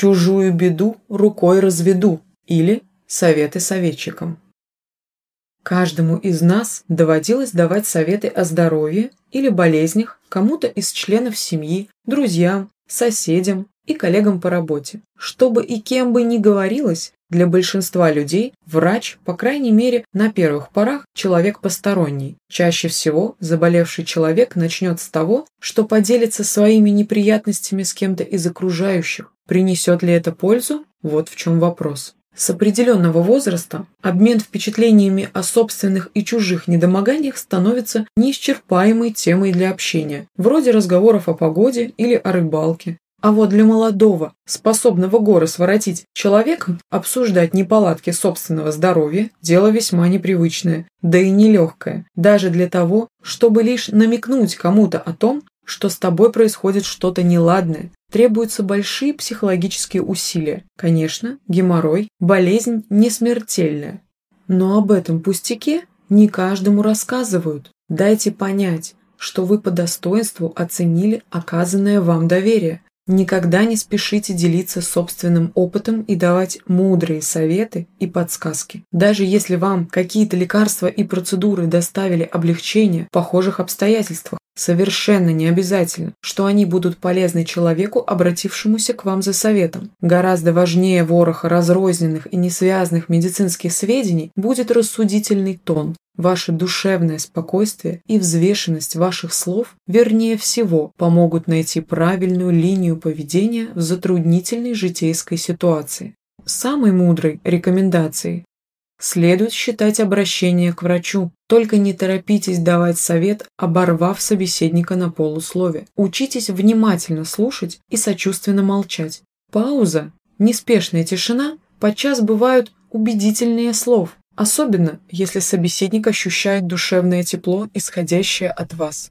«Чужую беду рукой разведу» или «Советы советчикам». Каждому из нас доводилось давать советы о здоровье или болезнях кому-то из членов семьи, друзьям, соседям и коллегам по работе. Чтобы и кем бы ни говорилось, для большинства людей врач, по крайней мере, на первых порах, человек посторонний. Чаще всего заболевший человек начнет с того, что поделится своими неприятностями с кем-то из окружающих. Принесет ли это пользу? Вот в чем вопрос. С определенного возраста обмен впечатлениями о собственных и чужих недомоганиях становится неисчерпаемой темой для общения, вроде разговоров о погоде или о рыбалке. А вот для молодого, способного горы своротить человека, обсуждать неполадки собственного здоровья – дело весьма непривычное, да и нелегкое, даже для того, чтобы лишь намекнуть кому-то о том, что с тобой происходит что-то неладное, требуются большие психологические усилия. Конечно, геморрой – болезнь не смертельная. Но об этом пустяке не каждому рассказывают. Дайте понять, что вы по достоинству оценили оказанное вам доверие. Никогда не спешите делиться собственным опытом и давать мудрые советы и подсказки. Даже если вам какие-то лекарства и процедуры доставили облегчение в похожих обстоятельствах, Совершенно не обязательно, что они будут полезны человеку, обратившемуся к вам за советом. Гораздо важнее вороха разрозненных и несвязанных медицинских сведений будет рассудительный тон. Ваше душевное спокойствие и взвешенность ваших слов, вернее всего, помогут найти правильную линию поведения в затруднительной житейской ситуации. Самой мудрой рекомендацией Следует считать обращение к врачу. Только не торопитесь давать совет, оборвав собеседника на полуслове. Учитесь внимательно слушать и сочувственно молчать. Пауза, неспешная тишина подчас бывают убедительнее слов, особенно если собеседник ощущает душевное тепло, исходящее от вас.